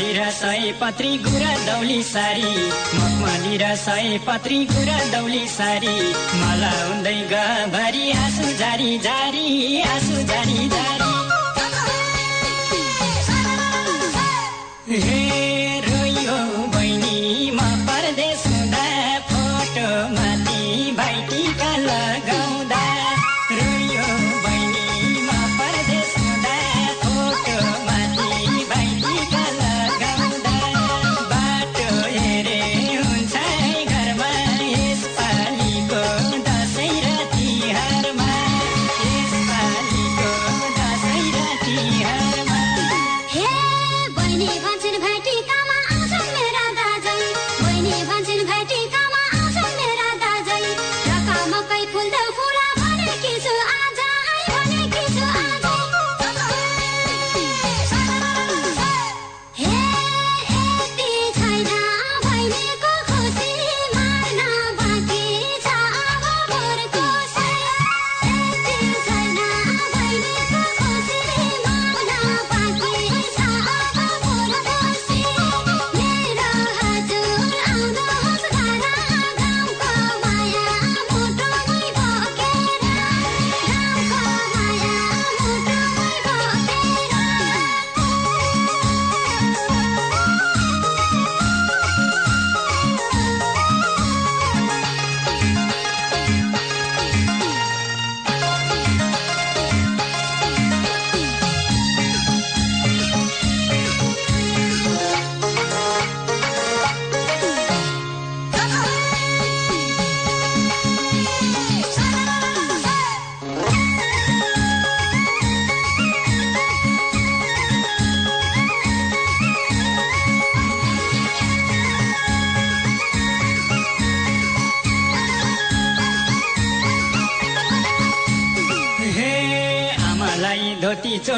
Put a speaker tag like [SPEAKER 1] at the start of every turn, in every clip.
[SPEAKER 1] मखमली र सय पत्री गुरा दौली सारी। मखमली र सय पत्री गुरा दौली सारी। मलाई हुँदै गभरी आँसु जारी जारी आँसु जारी जारी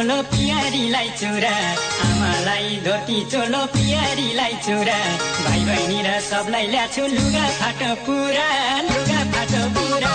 [SPEAKER 1] चोलो पियारीलाई चोरा आमालाई धोती चोलो पियारीलाई चोरा भाइ बहिनी र सबलाई ल्याछु लुगा फाटो पुरा लुगा फाटो पुरा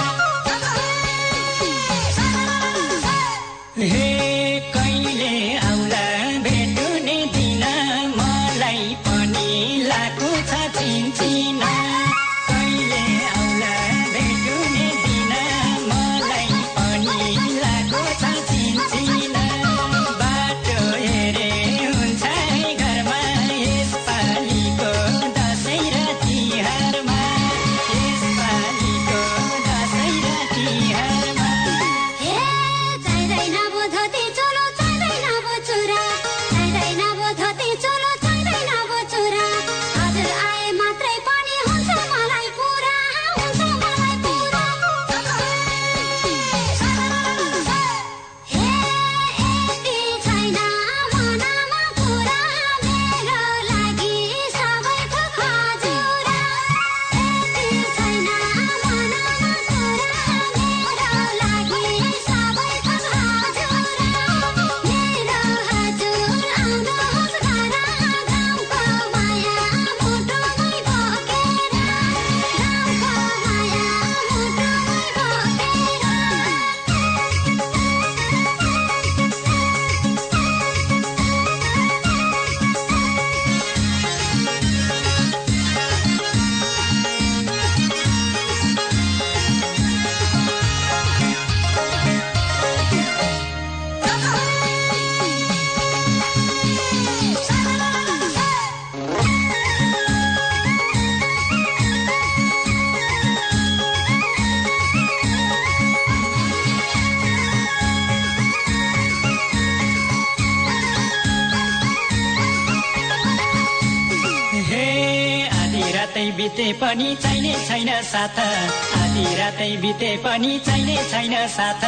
[SPEAKER 1] पनि चाहिने छैन साथ आधी रातै बिते पनि चाहिने छैन साथ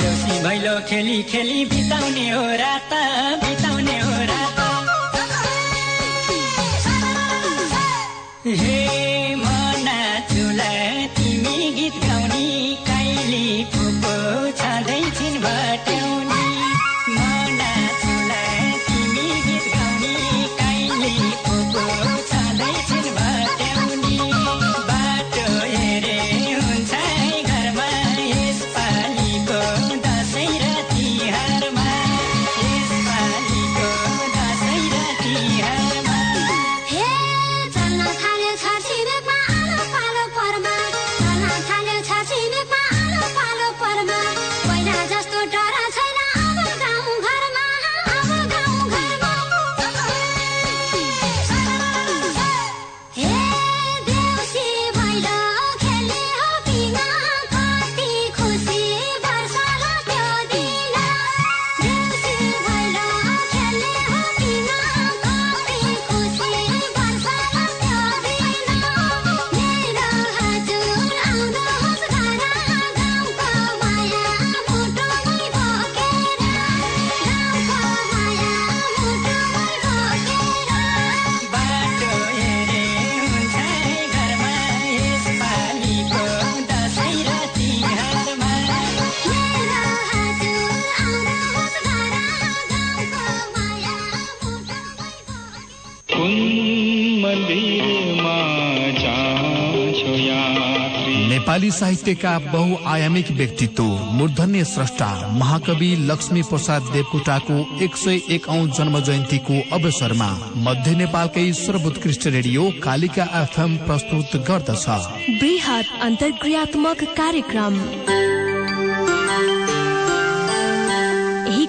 [SPEAKER 1] देउसी भैलो खेली खेली बिताउने हो रात बिताउने हो रात
[SPEAKER 2] नेपाली साहित्यका बहुआयामिक व्यक्तित्व मूर्धन्य स्रष्टा महाकवि लक्ष्मी प्रसाद देवकोटाको एक सय एक जन्म जयन्तीको अवसरमा मध्य नेपालकै सर्वोत्कृष्ट रेडियो कालिका एफएम प्रस्तुत गर्दछ।
[SPEAKER 3] बृहत अन्तर्क्रियात्मक कार्यक्रम।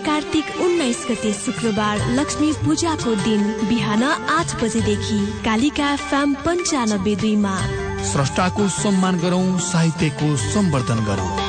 [SPEAKER 3] कार्तिक उन्नाइस गते शुक्रबार लक्ष्मी पूजाको दिन बिहान आठ बजेदेखि कालिका एफएम पन्चानब्बे दुईमा।
[SPEAKER 2] स्रष्टाको सम्मान गरौं साहित्यको सम्वर्धन गरौं।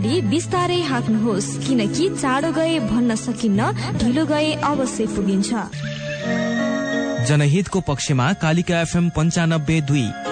[SPEAKER 4] भने बिस्तारै हाँक्नुहोस् किनकि चाँडो गए भन्न सकिन्न ढिलो गए अवश्य पुगिन्छ।
[SPEAKER 5] जनहितको पक्षमा कालिका एफएम पञ्चानब्बे दुई।